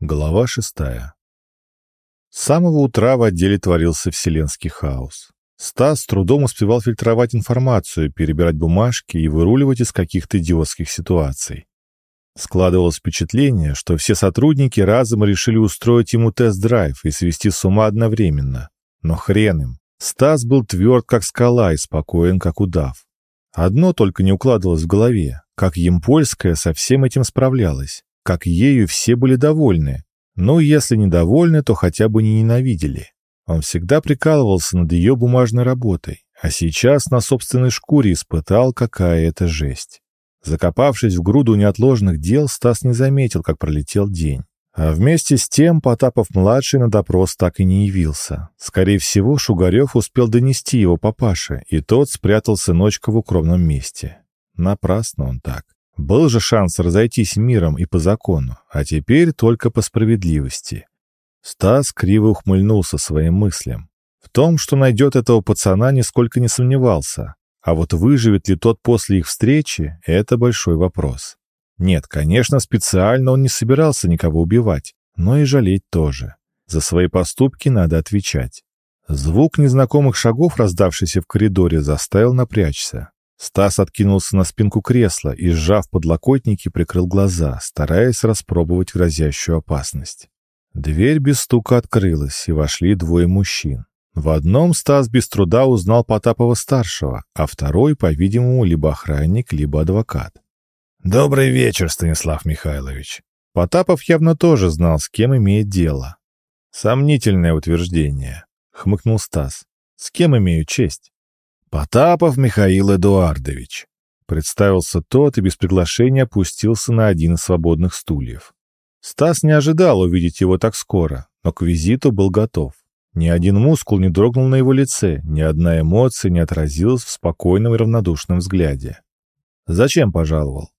Глава шестая. С самого утра в отделе творился вселенский хаос. Стас с трудом успевал фильтровать информацию, перебирать бумажки и выруливать из каких-то идиотских ситуаций. Складывалось впечатление, что все сотрудники разом решили устроить ему тест-драйв и свести с ума одновременно. Но хрен им. Стас был тверд, как скала, и спокоен, как удав. Одно только не укладывалось в голове, как Емпольская со всем этим справлялась как ею все были довольны. Ну, если недовольны, то хотя бы не ненавидели. Он всегда прикалывался над ее бумажной работой, а сейчас на собственной шкуре испытал, какая это жесть. Закопавшись в груду неотложных дел, Стас не заметил, как пролетел день. А вместе с тем Потапов-младший на допрос так и не явился. Скорее всего, Шугарев успел донести его папаше, и тот спрятал сыночка в укромном месте. Напрасно он так. Был же шанс разойтись миром и по закону, а теперь только по справедливости. Стас криво ухмыльнулся своим мыслям. В том, что найдет этого пацана, нисколько не сомневался. А вот выживет ли тот после их встречи, это большой вопрос. Нет, конечно, специально он не собирался никого убивать, но и жалеть тоже. За свои поступки надо отвечать. Звук незнакомых шагов, раздавшийся в коридоре, заставил напрячься. Стас откинулся на спинку кресла и, сжав подлокотники, прикрыл глаза, стараясь распробовать грозящую опасность. Дверь без стука открылась, и вошли двое мужчин. В одном Стас без труда узнал Потапова-старшего, а второй, по-видимому, либо охранник, либо адвокат. «Добрый вечер, Станислав Михайлович». Потапов явно тоже знал, с кем имеет дело. «Сомнительное утверждение», — хмыкнул Стас. «С кем имею честь?» «Потапов Михаил Эдуардович», — представился тот и без приглашения опустился на один из свободных стульев. Стас не ожидал увидеть его так скоро, но к визиту был готов. Ни один мускул не дрогнул на его лице, ни одна эмоция не отразилась в спокойном и равнодушном взгляде. «Зачем пожаловал?»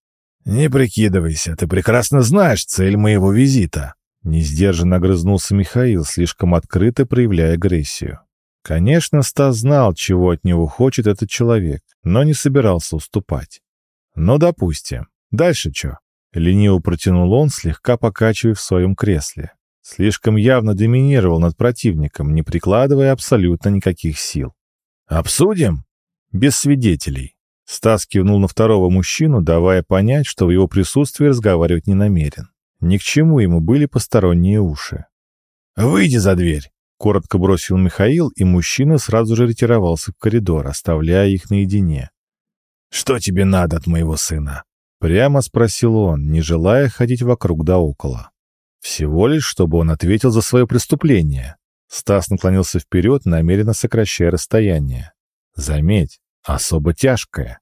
«Не прикидывайся, ты прекрасно знаешь цель моего визита», — несдержанно огрызнулся Михаил, слишком открыто проявляя агрессию. Конечно, Стас знал, чего от него хочет этот человек, но не собирался уступать. Ну, допустим. Дальше что? Лениво протянул он, слегка покачивая в своем кресле. Слишком явно доминировал над противником, не прикладывая абсолютно никаких сил. «Обсудим?» «Без свидетелей». Стас кивнул на второго мужчину, давая понять, что в его присутствии разговаривать не намерен. Ни к чему ему были посторонние уши. «Выйди за дверь!» Коротко бросил Михаил, и мужчина сразу же ретировался в коридор, оставляя их наедине. «Что тебе надо от моего сына?» Прямо спросил он, не желая ходить вокруг да около. Всего лишь, чтобы он ответил за свое преступление. Стас наклонился вперед, намеренно сокращая расстояние. Заметь, особо тяжкое.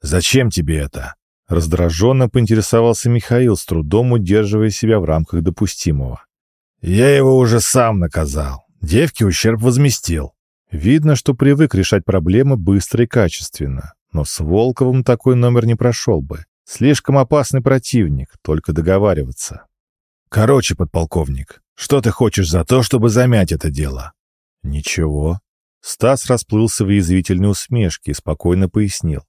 «Зачем тебе это?» Раздраженно поинтересовался Михаил, с трудом удерживая себя в рамках допустимого. «Я его уже сам наказал. Девке ущерб возместил». Видно, что привык решать проблемы быстро и качественно. Но с Волковым такой номер не прошел бы. Слишком опасный противник, только договариваться. «Короче, подполковник, что ты хочешь за то, чтобы замять это дело?» «Ничего». Стас расплылся в язвительной усмешке и спокойно пояснил.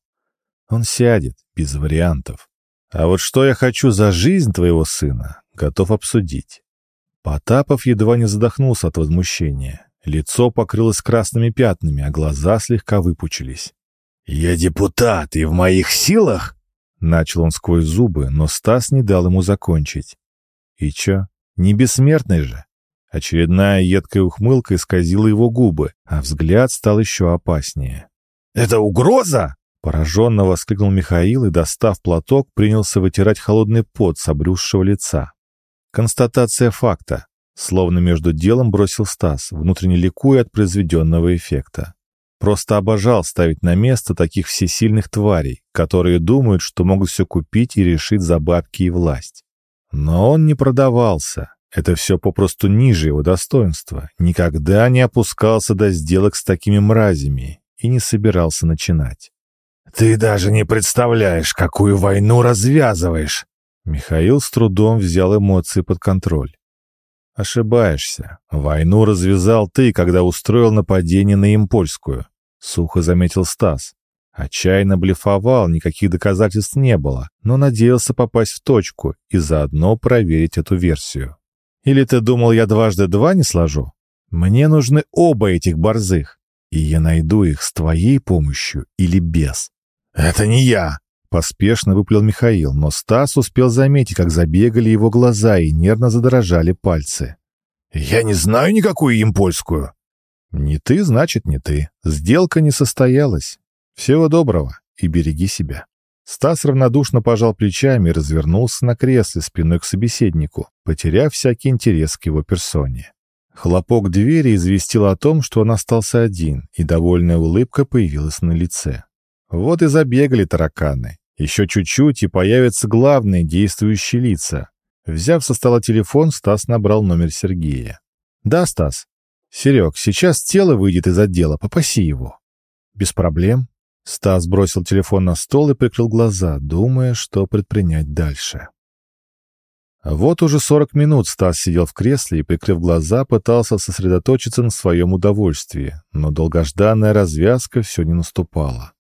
«Он сядет, без вариантов. А вот что я хочу за жизнь твоего сына, готов обсудить. Потапов едва не задохнулся от возмущения. Лицо покрылось красными пятнами, а глаза слегка выпучились. «Я депутат, и в моих силах?» Начал он сквозь зубы, но Стас не дал ему закончить. «И чё? Не бессмертный же?» Очередная едкая ухмылка исказила его губы, а взгляд стал еще опаснее. «Это угроза?» Пораженно воскликнул Михаил и, достав платок, принялся вытирать холодный пот с обрюзшего лица. Констатация факта. Словно между делом бросил Стас, внутренне ликуя от произведенного эффекта. Просто обожал ставить на место таких всесильных тварей, которые думают, что могут все купить и решить за бабки и власть. Но он не продавался. Это все попросту ниже его достоинства. Никогда не опускался до сделок с такими мразями и не собирался начинать. «Ты даже не представляешь, какую войну развязываешь!» Михаил с трудом взял эмоции под контроль. «Ошибаешься. Войну развязал ты, когда устроил нападение на Импольскую», — сухо заметил Стас. Отчаянно блефовал, никаких доказательств не было, но надеялся попасть в точку и заодно проверить эту версию. Или ты думал, я дважды два не сложу? Мне нужны оба этих борзых, и я найду их с твоей помощью или без». «Это не я!» — поспешно выплел Михаил, но Стас успел заметить, как забегали его глаза и нервно задрожали пальцы. «Я не знаю никакую им польскую!» «Не ты, значит, не ты. Сделка не состоялась. Всего доброго и береги себя». Стас равнодушно пожал плечами и развернулся на кресле спиной к собеседнику, потеряв всякий интерес к его персоне. Хлопок двери известил о том, что он остался один, и довольная улыбка появилась на лице. Вот и забегали тараканы. Еще чуть-чуть, и появятся главные действующие лица. Взяв со стола телефон, Стас набрал номер Сергея. «Да, Стас. Серег, сейчас тело выйдет из отдела, попаси его». «Без проблем». Стас бросил телефон на стол и прикрыл глаза, думая, что предпринять дальше. Вот уже сорок минут Стас сидел в кресле и, прикрыв глаза, пытался сосредоточиться на своем удовольствии, но долгожданная развязка все не наступала.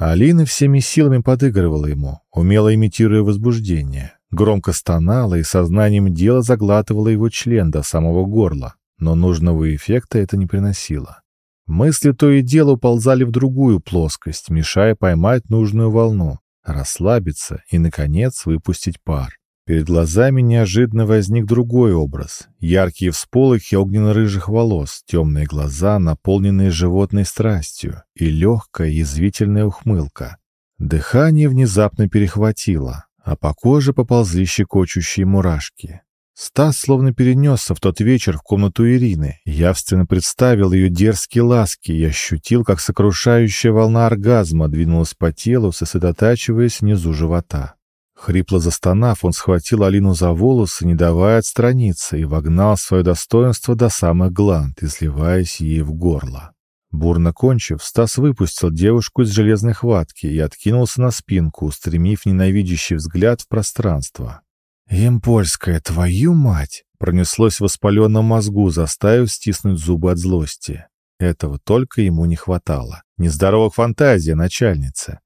Алина всеми силами подыгрывала ему, умело имитируя возбуждение, громко стонала и сознанием дела заглатывала его член до самого горла, но нужного эффекта это не приносило. Мысли то и дело уползали в другую плоскость, мешая поймать нужную волну, расслабиться и, наконец, выпустить пар. Перед глазами неожиданно возник другой образ. Яркие всполохи огненно-рыжих волос, темные глаза, наполненные животной страстью, и легкая язвительная ухмылка. Дыхание внезапно перехватило, а по коже поползли щекочущие мурашки. Стас словно перенесся в тот вечер в комнату Ирины, явственно представил ее дерзкие ласки и ощутил, как сокрушающая волна оргазма двинулась по телу, сосредотачиваясь внизу живота. Хрипло застонав, он схватил Алину за волосы, не давая отстраниться, и вогнал свое достоинство до самых гланд, изливаясь ей в горло. Бурно кончив, Стас выпустил девушку из железной хватки и откинулся на спинку, устремив ненавидящий взгляд в пространство. «Емпольская, твою мать!» пронеслось в воспаленном мозгу, заставив стиснуть зубы от злости. Этого только ему не хватало. Нездоровых фантазия, начальница.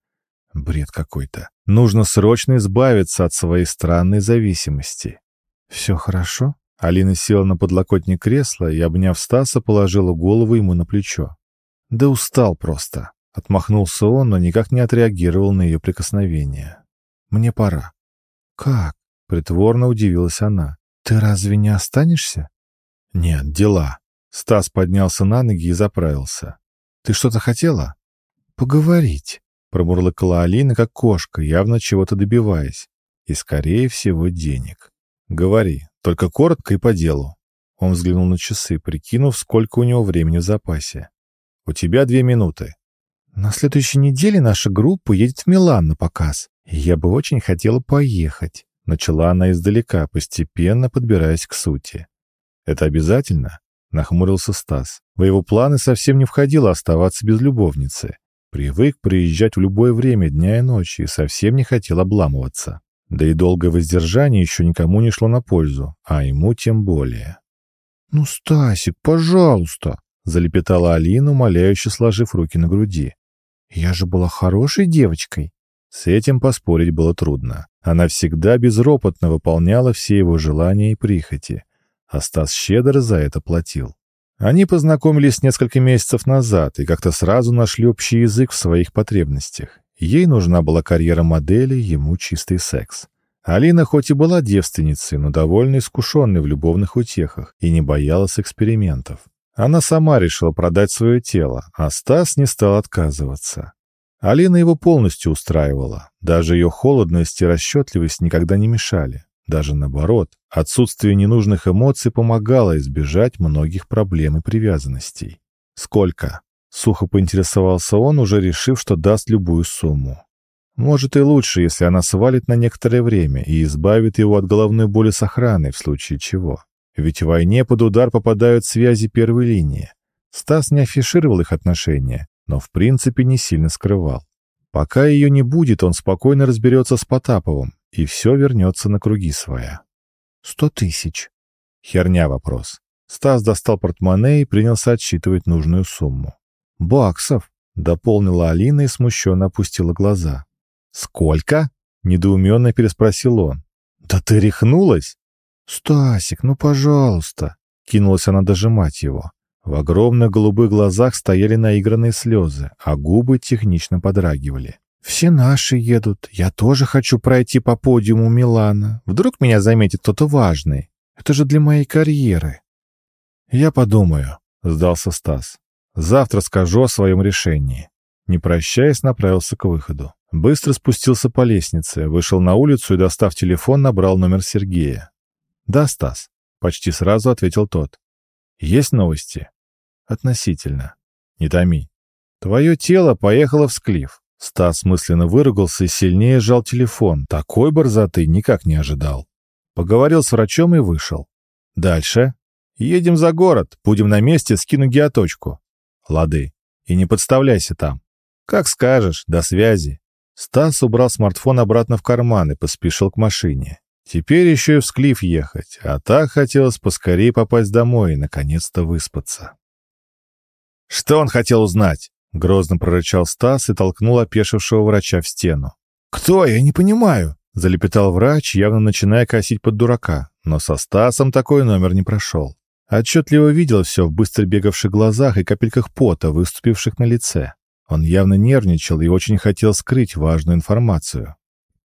Бред какой-то. Нужно срочно избавиться от своей странной зависимости. «Все хорошо?» Алина села на подлокотник кресла и, обняв Стаса, положила голову ему на плечо. «Да устал просто». Отмахнулся он, но никак не отреагировал на ее прикосновение. «Мне пора». «Как?» Притворно удивилась она. «Ты разве не останешься?» «Нет, дела». Стас поднялся на ноги и заправился. «Ты что-то хотела?» «Поговорить», — промурлыкала Алина, как кошка, явно чего-то добиваясь. И, скорее всего, денег. «Говори, только коротко и по делу». Он взглянул на часы, прикинув, сколько у него времени в запасе. «У тебя две минуты». «На следующей неделе наша группа едет в Милан на показ, и я бы очень хотела поехать». Начала она издалека, постепенно подбираясь к сути. «Это обязательно?» — нахмурился Стас. В его планы совсем не входило оставаться без любовницы. Привык приезжать в любое время дня и ночи и совсем не хотел обламываться. Да и долгое воздержание еще никому не шло на пользу, а ему тем более. «Ну, Стасик, пожалуйста!» — залепетала Алина, умоляюще сложив руки на груди. «Я же была хорошей девочкой!» С этим поспорить было трудно. Она всегда безропотно выполняла все его желания и прихоти, а Стас щедро за это платил. Они познакомились несколько месяцев назад и как-то сразу нашли общий язык в своих потребностях. Ей нужна была карьера модели, ему чистый секс. Алина хоть и была девственницей, но довольно искушенной в любовных утехах и не боялась экспериментов. Она сама решила продать свое тело, а Стас не стал отказываться. Алина его полностью устраивала. Даже ее холодность и расчетливость никогда не мешали. Даже наоборот, отсутствие ненужных эмоций помогало избежать многих проблем и привязанностей. «Сколько?» — сухо поинтересовался он, уже решив, что даст любую сумму. Может и лучше, если она свалит на некоторое время и избавит его от головной боли с охраной, в случае чего. Ведь в войне под удар попадают связи первой линии. Стас не афишировал их отношения, но в принципе не сильно скрывал. Пока ее не будет, он спокойно разберется с Потаповым, и все вернется на круги своя. «Сто тысяч». Херня вопрос. Стас достал портмоне и принялся отсчитывать нужную сумму. «Баксов», — дополнила Алина и смущенно опустила глаза. «Сколько?» — недоуменно переспросил он. «Да ты рехнулась?» «Стасик, ну пожалуйста!» — кинулась она дожимать его. В огромных голубых глазах стояли наигранные слезы, а губы технично подрагивали. «Все наши едут. Я тоже хочу пройти по подиуму Милана. Вдруг меня заметит кто-то важный. Это же для моей карьеры». «Я подумаю», — сдался Стас. «Завтра скажу о своем решении». Не прощаясь, направился к выходу. Быстро спустился по лестнице, вышел на улицу и, достав телефон, набрал номер Сергея. «Да, Стас», — почти сразу ответил тот. «Есть новости?» «Относительно. Не томи. Твое тело поехало в склиф». Стас мысленно выругался и сильнее сжал телефон. Такой борзоты никак не ожидал. Поговорил с врачом и вышел. «Дальше. Едем за город. Будем на месте, скину геоточку». «Лады. И не подставляйся там». «Как скажешь. До связи». Стас убрал смартфон обратно в карман и поспешил к машине. Теперь еще и в Склиф ехать, а так хотелось поскорее попасть домой и наконец-то выспаться. «Что он хотел узнать?» — грозно прорычал Стас и толкнул опешившего врача в стену. «Кто? Я не понимаю!» — залепетал врач, явно начиная косить под дурака, но со Стасом такой номер не прошел. Отчетливо видел все в быстро бегавших глазах и капельках пота, выступивших на лице. Он явно нервничал и очень хотел скрыть важную информацию.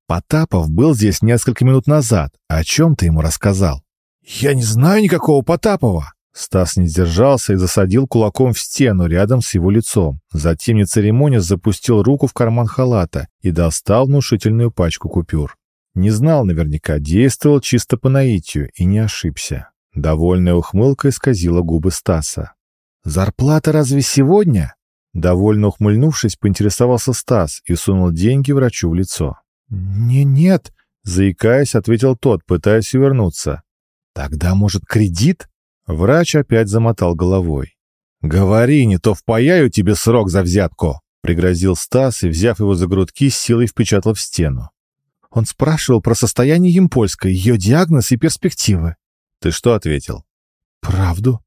Потапов был здесь несколько минут назад. О чем ты ему рассказал? Я не знаю никакого Потапова. Стас не сдержался и засадил кулаком в стену рядом с его лицом. Затем, не церемонясь, запустил руку в карман халата и достал внушительную пачку купюр. Не знал наверняка, действовал чисто по наитию и не ошибся. Довольная ухмылка исказила губы Стаса. «Зарплата разве сегодня?» Довольно ухмыльнувшись, поинтересовался Стас и сунул деньги врачу в лицо. «Не, нет», — заикаясь, ответил тот, пытаясь увернуться. «Тогда, может, кредит?» Врач опять замотал головой. «Говори, не то впаяю тебе срок за взятку!» — пригрозил Стас и, взяв его за грудки, с силой впечатал в стену. Он спрашивал про состояние Емпольской, ее диагноз и перспективы. «Ты что ответил?» «Правду».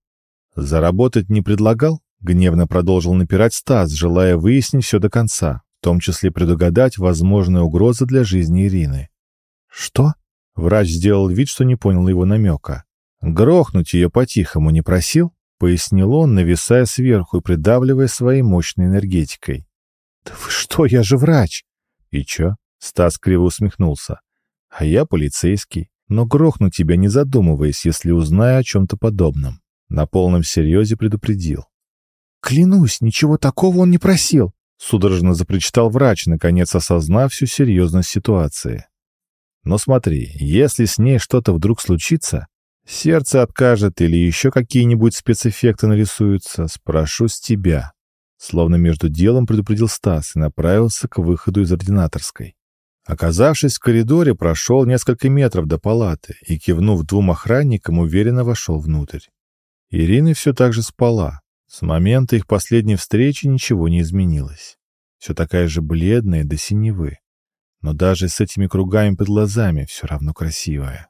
«Заработать не предлагал?» — гневно продолжил напирать Стас, желая выяснить все до конца в том числе предугадать возможные угрозы для жизни Ирины. «Что?» Врач сделал вид, что не понял его намека. «Грохнуть ее по-тихому не просил?» — пояснил он, нависая сверху и придавливая своей мощной энергетикой. «Да вы что, я же врач!» «И чё?» — Стас криво усмехнулся. «А я полицейский, но грохну тебя, не задумываясь, если узнаю о чем-то подобном». На полном серьезе предупредил. «Клянусь, ничего такого он не просил. Судорожно запричитал врач, наконец осознав всю серьезность ситуации. Но смотри, если с ней что-то вдруг случится, сердце откажет или еще какие-нибудь спецэффекты нарисуются, спрошу с тебя. Словно между делом предупредил Стас и направился к выходу из ординаторской. Оказавшись в коридоре, прошел несколько метров до палаты и, кивнув двум охранникам, уверенно вошел внутрь. Ирина все так же спала, с момента их последней встречи ничего не изменилось. Все такая же бледная до синевы. Но даже с этими кругами под глазами все равно красивая.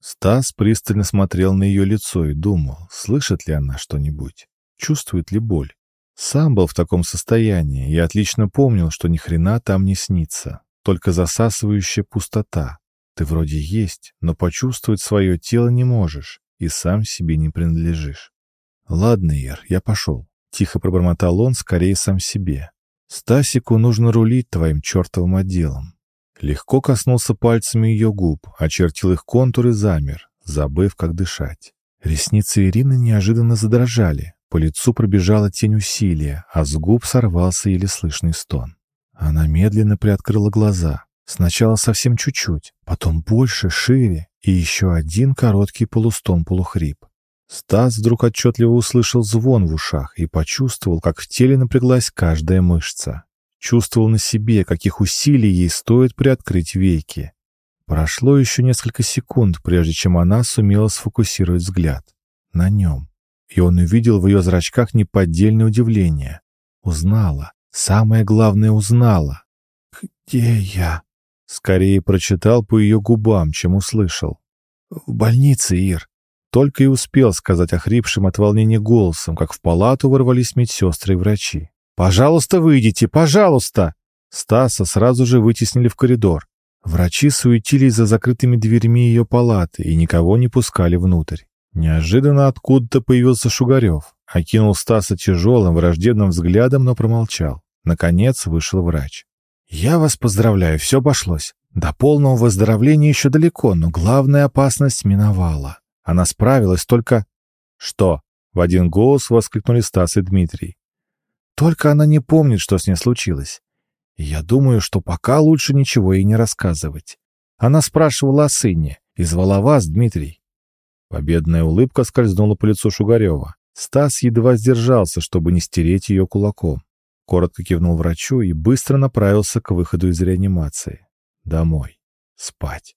Стас пристально смотрел на ее лицо и думал, слышит ли она что-нибудь, чувствует ли боль. Сам был в таком состоянии и отлично помнил, что ни хрена там не снится, только засасывающая пустота. Ты вроде есть, но почувствовать свое тело не можешь и сам себе не принадлежишь. «Ладно, Ир, я пошел», — тихо пробормотал он, скорее сам себе. «Стасику нужно рулить твоим чертовым отделом». Легко коснулся пальцами ее губ, очертил их контур и замер, забыв, как дышать. Ресницы Ирины неожиданно задрожали, по лицу пробежала тень усилия, а с губ сорвался еле слышный стон. Она медленно приоткрыла глаза. Сначала совсем чуть-чуть, потом больше, шире, и еще один короткий полустон-полухрип. Стас вдруг отчетливо услышал звон в ушах и почувствовал, как в теле напряглась каждая мышца. Чувствовал на себе, каких усилий ей стоит приоткрыть веки. Прошло еще несколько секунд, прежде чем она сумела сфокусировать взгляд. На нем. И он увидел в ее зрачках неподдельное удивление. Узнала. Самое главное, узнала. «Где я?» Скорее прочитал по ее губам, чем услышал. «В больнице, Ир. Только и успел сказать охрипшим от волнения голосом, как в палату ворвались медсестры и врачи. «Пожалуйста, выйдите! Пожалуйста!» Стаса сразу же вытеснили в коридор. Врачи суетились за закрытыми дверьми ее палаты и никого не пускали внутрь. Неожиданно откуда-то появился Шугарев, окинул Стаса тяжелым, враждебным взглядом, но промолчал. Наконец вышел врач. «Я вас поздравляю, все обошлось. До полного выздоровления еще далеко, но главная опасность миновала. Она справилась только...» «Что?» — в один голос воскликнули Стас и Дмитрий. «Только она не помнит, что с ней случилось. И я думаю, что пока лучше ничего ей не рассказывать. Она спрашивала о сыне и звала вас, Дмитрий». Победная улыбка скользнула по лицу Шугарева. Стас едва сдержался, чтобы не стереть ее кулаком. Коротко кивнул врачу и быстро направился к выходу из реанимации. Домой. Спать.